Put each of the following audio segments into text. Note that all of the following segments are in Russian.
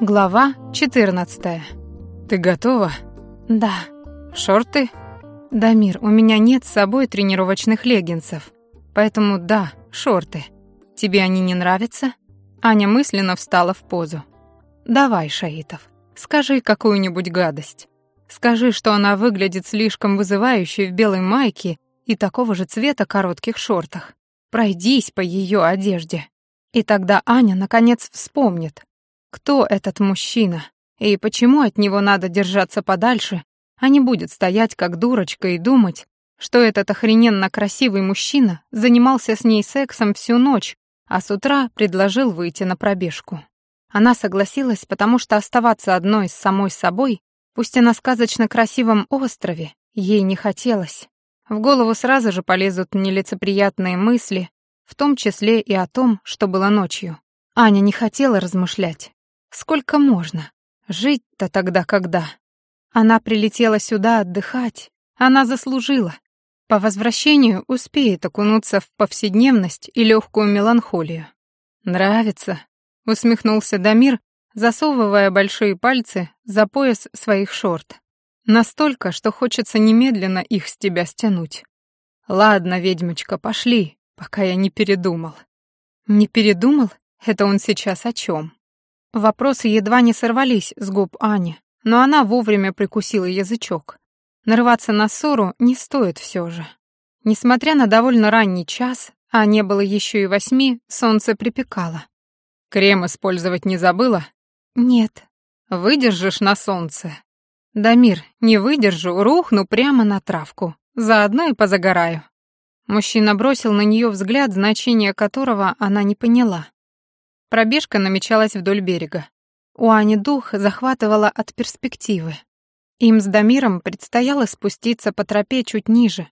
Глава 14. Ты готова? Да. Шорты? Дамир, у меня нет с собой тренировочных леггинсов. Поэтому да, шорты. Тебе они не нравятся? Аня мысленно встала в позу. Давай, Шаитов, скажи какую-нибудь гадость. Скажи, что она выглядит слишком вызывающе в белой майке и такого же цвета коротких шортах. Пройдись по ее одежде. И тогда Аня наконец вспомнит, кто этот мужчина и почему от него надо держаться подальше, а не будет стоять как дурочка и думать, что этот охрененно красивый мужчина занимался с ней сексом всю ночь, а с утра предложил выйти на пробежку. Она согласилась, потому что оставаться одной с самой собой, пусть и на сказочно красивом острове, ей не хотелось. В голову сразу же полезут нелицеприятные мысли, в том числе и о том, что было ночью. Аня не хотела размышлять. Сколько можно? Жить-то тогда когда? Она прилетела сюда отдыхать, она заслужила. По возвращению успеет окунуться в повседневность и легкую меланхолию. «Нравится», — усмехнулся Дамир, засовывая большие пальцы за пояс своих шорт. Настолько, что хочется немедленно их с тебя стянуть. Ладно, ведьмочка, пошли, пока я не передумал. Не передумал? Это он сейчас о чем? Вопросы едва не сорвались с губ Ани, но она вовремя прикусила язычок. Нарываться на ссору не стоит все же. Несмотря на довольно ранний час, а не было еще и восьми, солнце припекало. «Крем использовать не забыла?» «Нет». «Выдержишь на солнце?» «Дамир, не выдержу, рухну прямо на травку. Заодно и позагораю». Мужчина бросил на нее взгляд, значение которого она не поняла. Пробежка намечалась вдоль берега. У Ани дух захватывала от перспективы. Им с Дамиром предстояло спуститься по тропе чуть ниже.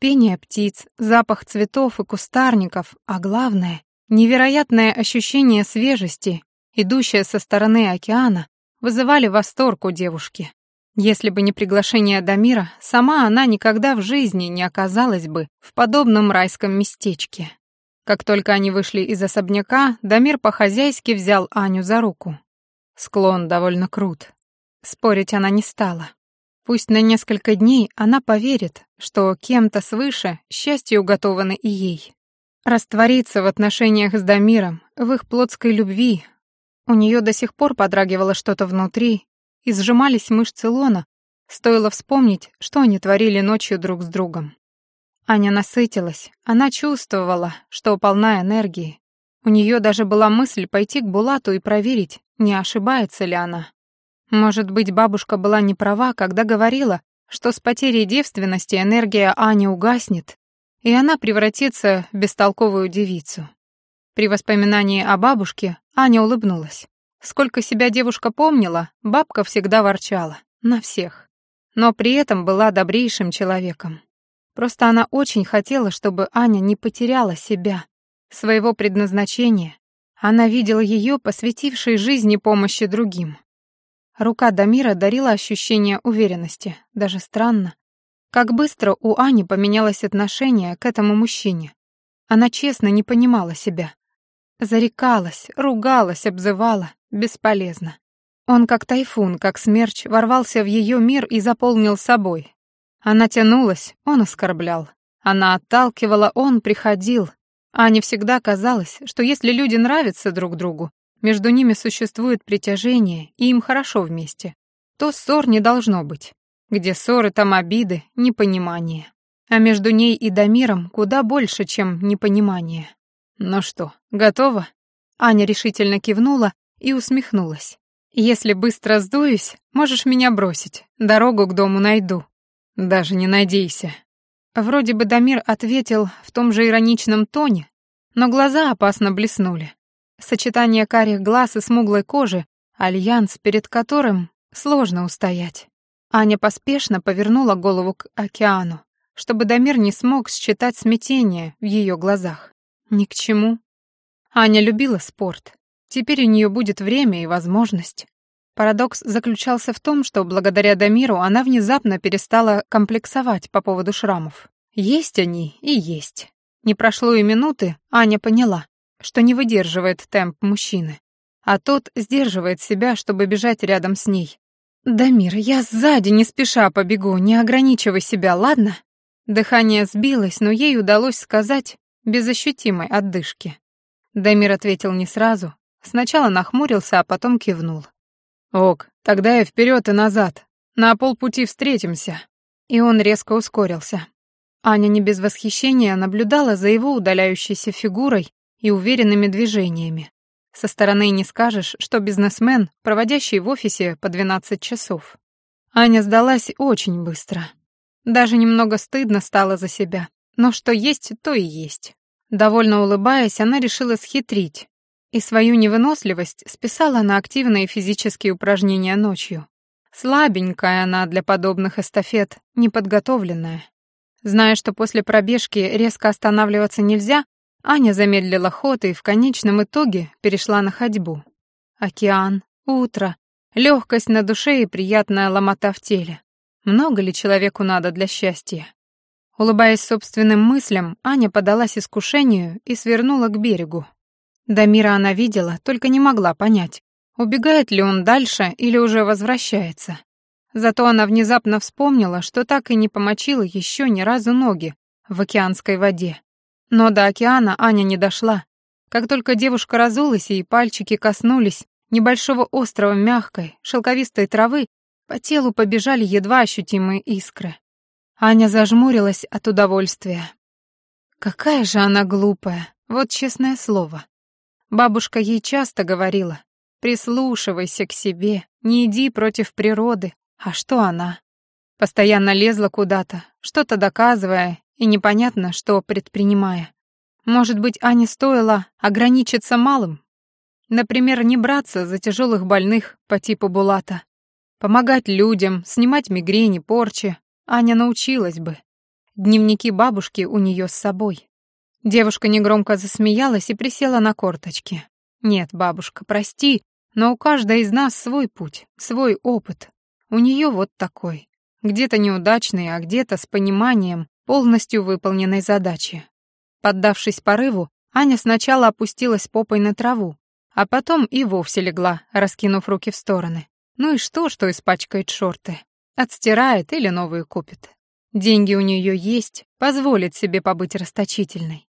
Пение птиц, запах цветов и кустарников, а главное — невероятное ощущение свежести, идущее со стороны океана, вызывали восторг у девушки. Если бы не приглашение Дамира, сама она никогда в жизни не оказалась бы в подобном райском местечке. Как только они вышли из особняка, Дамир по-хозяйски взял Аню за руку. Склон довольно крут. Спорить она не стала. Пусть на несколько дней она поверит, что кем-то свыше счастье уготовано и ей. Раствориться в отношениях с Дамиром, в их плотской любви. У нее до сих пор подрагивало что-то внутри, и сжимались мышцы лона, стоило вспомнить, что они творили ночью друг с другом. Аня насытилась, она чувствовала, что полна энергии. У нее даже была мысль пойти к Булату и проверить, не ошибается ли она. Может быть, бабушка была не права, когда говорила, что с потерей девственности энергия Ани угаснет, и она превратится в бестолковую девицу. При воспоминании о бабушке Аня улыбнулась. Сколько себя девушка помнила, бабка всегда ворчала. На всех. Но при этом была добрейшим человеком. Просто она очень хотела, чтобы Аня не потеряла себя, своего предназначения. Она видела ее, посвятившей жизни помощи другим. Рука Дамира дарила ощущение уверенности, даже странно. Как быстро у Ани поменялось отношение к этому мужчине. Она честно не понимала себя. Зарекалась, ругалась, обзывала. Бесполезно. Он как тайфун, как смерч, ворвался в ее мир и заполнил собой, она тянулась, он оскорблял. Она отталкивала, он приходил. Ане всегда казалось, что если люди нравятся друг другу, между ними существует притяжение, и им хорошо вместе, то ссор не должно быть. Где ссоры, там обиды, непонимание. А между ней и Дамиром куда больше, чем непонимание. «Ну что, готова?» Аня решительно кивнула и усмехнулась. «Если быстро сдуюсь, можешь меня бросить, дорогу к дому найду». Даже не надейся. Вроде бы Дамир ответил в том же ироничном тоне, но глаза опасно блеснули. Сочетание карих глаз и смуглой кожи — альянс, перед которым сложно устоять. Аня поспешно повернула голову к океану, чтобы Дамир не смог считать смятение в ее глазах. Ни к чему. Аня любила спорт. Теперь у нее будет время и возможность. Парадокс заключался в том, что благодаря Дамиру она внезапно перестала комплексовать по поводу шрамов. Есть они и есть. Не прошло и минуты, Аня поняла, что не выдерживает темп мужчины. а тот сдерживает себя, чтобы бежать рядом с ней. «Дамир, я сзади не спеша побегу, не ограничивай себя, ладно?» Дыхание сбилось, но ей удалось сказать без ощутимой отдышки. Дамир ответил не сразу, сначала нахмурился, а потом кивнул. «Ок, тогда я вперед и назад. На полпути встретимся». И он резко ускорился. Аня не без восхищения наблюдала за его удаляющейся фигурой и уверенными движениями. Со стороны не скажешь, что бизнесмен, проводящий в офисе по 12 часов. Аня сдалась очень быстро. Даже немного стыдно стало за себя. Но что есть, то и есть. Довольно улыбаясь, она решила схитрить. И свою невыносливость списала на активные физические упражнения ночью. Слабенькая она для подобных эстафет, неподготовленная. Зная, что после пробежки резко останавливаться нельзя, Аня замедлила ход и в конечном итоге перешла на ходьбу. Океан, утро, легкость на душе и приятная ломота в теле. Много ли человеку надо для счастья? Улыбаясь собственным мыслям, Аня подалась искушению и свернула к берегу. До мира она видела, только не могла понять, убегает ли он дальше или уже возвращается. Зато она внезапно вспомнила, что так и не помочила еще ни разу ноги в океанской воде. Но до океана Аня не дошла. Как только девушка разулась и пальчики коснулись небольшого острова мягкой, шелковистой травы, по телу побежали едва ощутимые искры. Аня зажмурилась от удовольствия. Какая же она глупая, вот честное слово. Бабушка ей часто говорила, прислушивайся к себе, не иди против природы. А что она? Постоянно лезла куда-то, что-то доказывая и непонятно, что предпринимая. Может быть, Ане стоило ограничиться малым? Например, не браться за тяжелых больных по типу Булата, Помогать людям, снимать мигрени, порчи. Аня научилась бы. Дневники бабушки у нее с собой. Девушка негромко засмеялась и присела на корточки. «Нет, бабушка, прости, но у каждой из нас свой путь, свой опыт. У нее вот такой. Где-то неудачный, а где-то с пониманием полностью выполненной задачи». Поддавшись порыву, Аня сначала опустилась попой на траву, а потом и вовсе легла, раскинув руки в стороны. Ну и что, что испачкает шорты? Отстирает или новые купит. Деньги у нее есть, позволит себе побыть расточительной.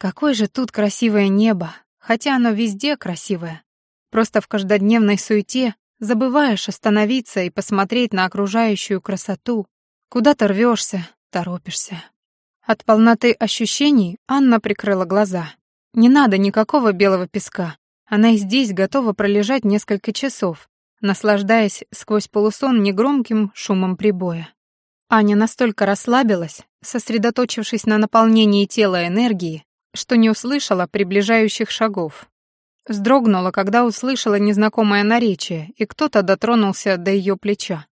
Какое же тут красивое небо, хотя оно везде красивое. Просто в каждодневной суете забываешь остановиться и посмотреть на окружающую красоту. Куда-то рвешься, торопишься. От полноты ощущений Анна прикрыла глаза. Не надо никакого белого песка. Она и здесь готова пролежать несколько часов, наслаждаясь сквозь полусон негромким шумом прибоя. Аня настолько расслабилась, сосредоточившись на наполнении тела энергии, что не услышала приближающих шагов. Вздрогнула, когда услышала незнакомое наречие, и кто-то дотронулся до ее плеча.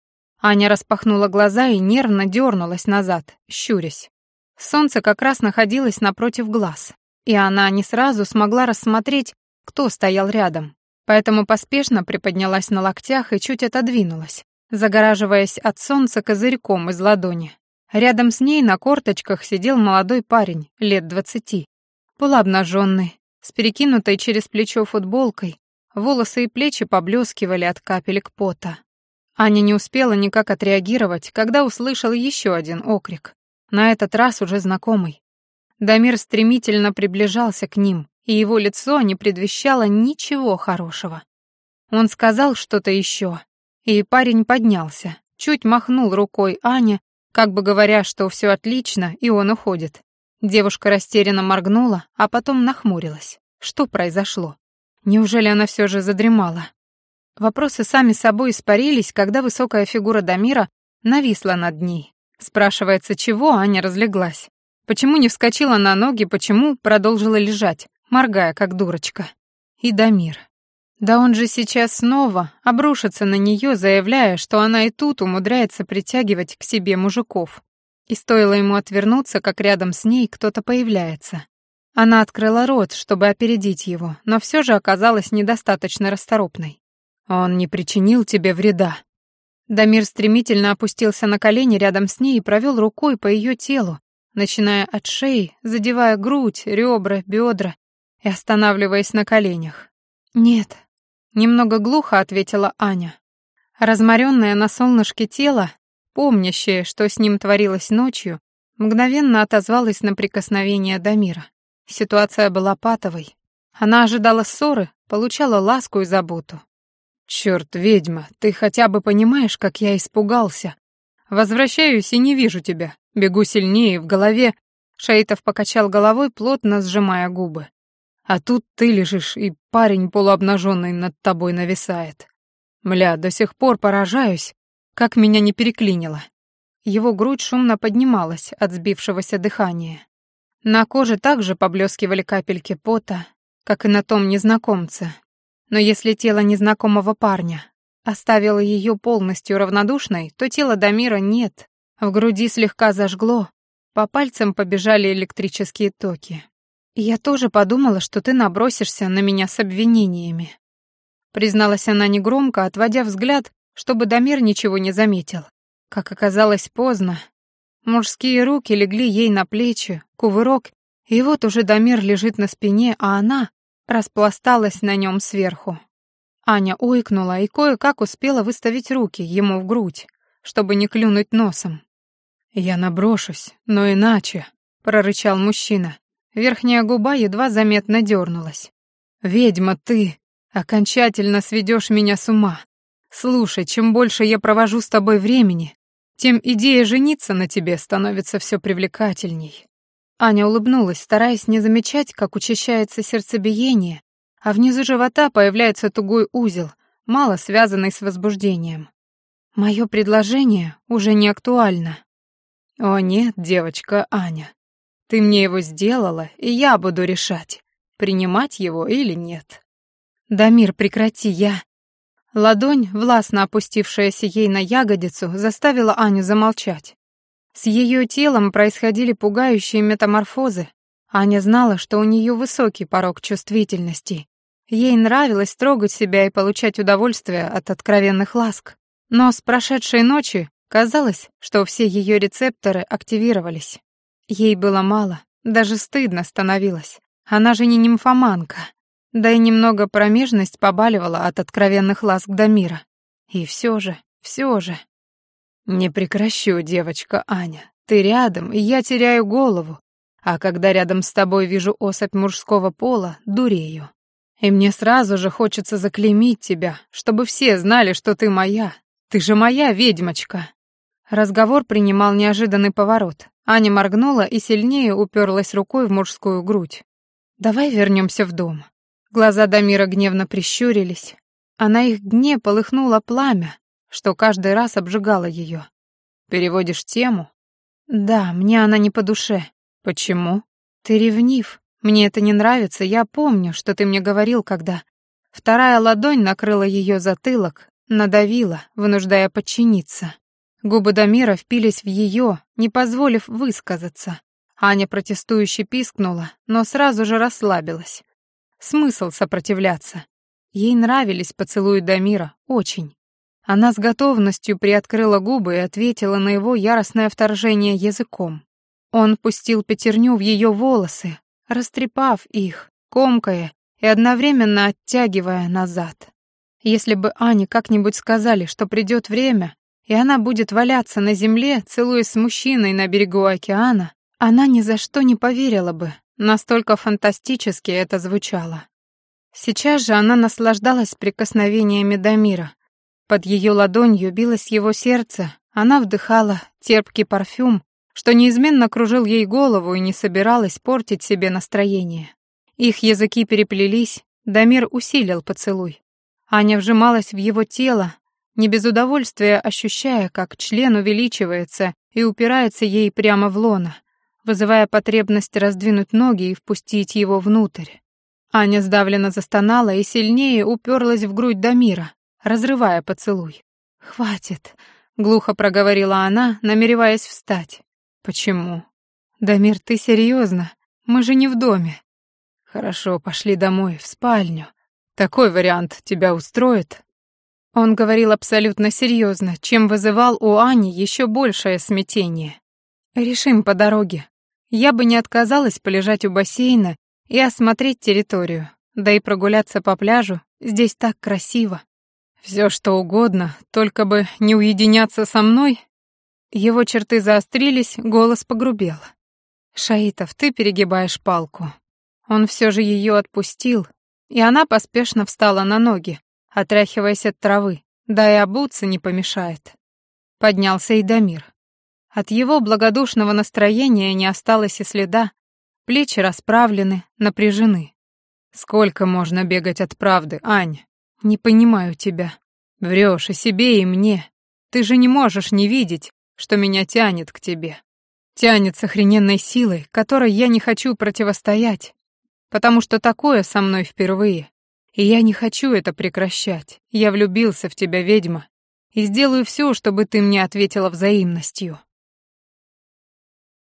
Аня распахнула глаза и нервно дернулась назад, щурясь. Солнце как раз находилось напротив глаз, и она не сразу смогла рассмотреть, кто стоял рядом поэтому поспешно приподнялась на локтях и чуть отодвинулась, загораживаясь от солнца козырьком из ладони. Рядом с ней на корточках сидел молодой парень, лет двадцати, полуобнаженный, с перекинутой через плечо футболкой, волосы и плечи поблескивали от капелек пота. Аня не успела никак отреагировать, когда услышала еще один окрик, на этот раз уже знакомый. Дамир стремительно приближался к ним, и его лицо не предвещало ничего хорошего. Он сказал что-то еще, и парень поднялся, чуть махнул рукой Ане, как бы говоря, что все отлично, и он уходит. Девушка растерянно моргнула, а потом нахмурилась. Что произошло? Неужели она все же задремала? Вопросы сами собой испарились, когда высокая фигура Дамира нависла над ней. Спрашивается, чего Аня разлеглась? Почему не вскочила на ноги, почему продолжила лежать? моргая как дурочка. И Дамир. Да он же сейчас снова обрушится на нее, заявляя, что она и тут умудряется притягивать к себе мужиков. И стоило ему отвернуться, как рядом с ней кто-то появляется. Она открыла рот, чтобы опередить его, но все же оказалась недостаточно расторопной. «Он не причинил тебе вреда». Дамир стремительно опустился на колени рядом с ней и провел рукой по ее телу, начиная от шеи, задевая грудь, ребра, бедра и останавливаясь на коленях. «Нет», Немного глухо ответила Аня. Разморенное на солнышке тело, помнящее, что с ним творилось ночью, мгновенно отозвалось на прикосновение Дамира. Ситуация была патовой. Она ожидала ссоры, получала ласку и заботу. «Чёрт, ведьма, ты хотя бы понимаешь, как я испугался? Возвращаюсь и не вижу тебя. Бегу сильнее, в голове...» Шаитов покачал головой, плотно сжимая губы. «А тут ты лежишь, и парень полуобнаженный над тобой нависает. Мля, до сих пор поражаюсь, как меня не переклинило». Его грудь шумно поднималась от сбившегося дыхания. На коже также поблескивали капельки пота, как и на том незнакомце, но если тело незнакомого парня оставило ее полностью равнодушной, то тело Дамира нет. В груди слегка зажгло, по пальцам побежали электрические токи. «Я тоже подумала, что ты набросишься на меня с обвинениями», призналась она негромко, отводя взгляд, чтобы Дамир ничего не заметил. Как оказалось поздно, мужские руки легли ей на плечи, кувырок, и вот уже Дамир лежит на спине, а она распласталась на нем сверху. Аня ойкнула и кое-как успела выставить руки ему в грудь, чтобы не клюнуть носом. «Я наброшусь, но иначе», — прорычал мужчина. Верхняя губа едва заметно дернулась. «Ведьма ты! Окончательно сведешь меня с ума. Слушай, чем больше я провожу с тобой времени, тем идея жениться на тебе становится все привлекательней. Аня улыбнулась, стараясь не замечать, как учащается сердцебиение, а внизу живота появляется тугой узел, мало связанный с возбуждением. Мое предложение уже не актуально. О нет, девочка Аня, ты мне его сделала, и я буду решать, принимать его или нет. Дамир, прекрати, я... Ладонь, властно опустившаяся ей на ягодицу, заставила Аню замолчать. С ее телом происходили пугающие метаморфозы. Аня знала, что у нее высокий порог чувствительности. Ей нравилось трогать себя и получать удовольствие от откровенных ласк. Но с прошедшей ночи казалось, что все ее рецепторы активировались. Ей было мало, даже стыдно становилось. Она же не нимфоманка. Да и немного промежность побаливала от откровенных ласк до мира. И все же, все же... «Не прекращу, девочка Аня. Ты рядом, и я теряю голову. А когда рядом с тобой вижу особь мужского пола, дурею. И мне сразу же хочется заклеймить тебя, чтобы все знали, что ты моя. Ты же моя ведьмочка». Разговор принимал неожиданный поворот. Аня моргнула и сильнее уперлась рукой в мужскую грудь. «Давай вернемся в дом». Глаза Дамира гневно прищурились, а на их дне полыхнуло пламя, что каждый раз обжигало ее. Переводишь тему? Да, мне она не по душе. Почему? Ты ревнив. Мне это не нравится. Я помню, что ты мне говорил, когда... Вторая ладонь накрыла ее затылок, надавила, вынуждая подчиниться. Губы Дамира впились в ее, не позволив высказаться. Аня протестующе пискнула, но сразу же расслабилась. Смысл сопротивляться. Ей нравились поцелуи Дамира, очень. Она с готовностью приоткрыла губы и ответила на его яростное вторжение языком. Он пустил пятерню в ее волосы, растрепав их, комкая и одновременно оттягивая назад. Если бы Ане как-нибудь сказали, что придет время, и она будет валяться на земле, целуясь с мужчиной на берегу океана, она ни за что не поверила бы, настолько фантастически это звучало. Сейчас же она наслаждалась прикосновениями Дамира, под ее ладонью билось его сердце, она вдыхала терпкий парфюм, что неизменно кружил ей голову и не собиралась портить себе настроение. Их языки переплелись, Дамир усилил поцелуй. Аня вжималась в его тело, не без удовольствия ощущая, как член увеличивается и упирается ей прямо в лоно, вызывая потребность раздвинуть ноги и впустить его внутрь. Аня сдавленно застонала и сильнее уперлась в грудь Дамира, разрывая поцелуй. «Хватит», — глухо проговорила она, намереваясь встать. «Почему?» «Дамир, ты серьезно? Мы же не в доме». «Хорошо, пошли домой, в спальню. Такой вариант тебя устроит?» Он говорил абсолютно серьезно, чем вызывал у Ани еще большее смятение. «Решим по дороге. Я бы не отказалась полежать у бассейна и осмотреть территорию, да и прогуляться по пляжу Здесь так красиво. Все что угодно, только бы не уединяться со мной. Его черты заострились, голос погрубел. Шаитов, ты перегибаешь палку. Он все же ее отпустил, и она поспешно встала на ноги, отряхиваясь от травы, да и обуться не помешает. Поднялся и Дамир. От его благодушного настроения не осталось и следа, плечи расправлены, напряжены. Сколько можно бегать от правды, Ань? Не понимаю тебя. Врешь и себе, и мне. Ты же не можешь не видеть, что меня тянет к тебе. Тянет с охрененной силой, которой я не хочу противостоять, потому что такое со мной впервые. И я не хочу это прекращать. Я влюбился в тебя, ведьма, и сделаю все, чтобы ты мне ответила взаимностью.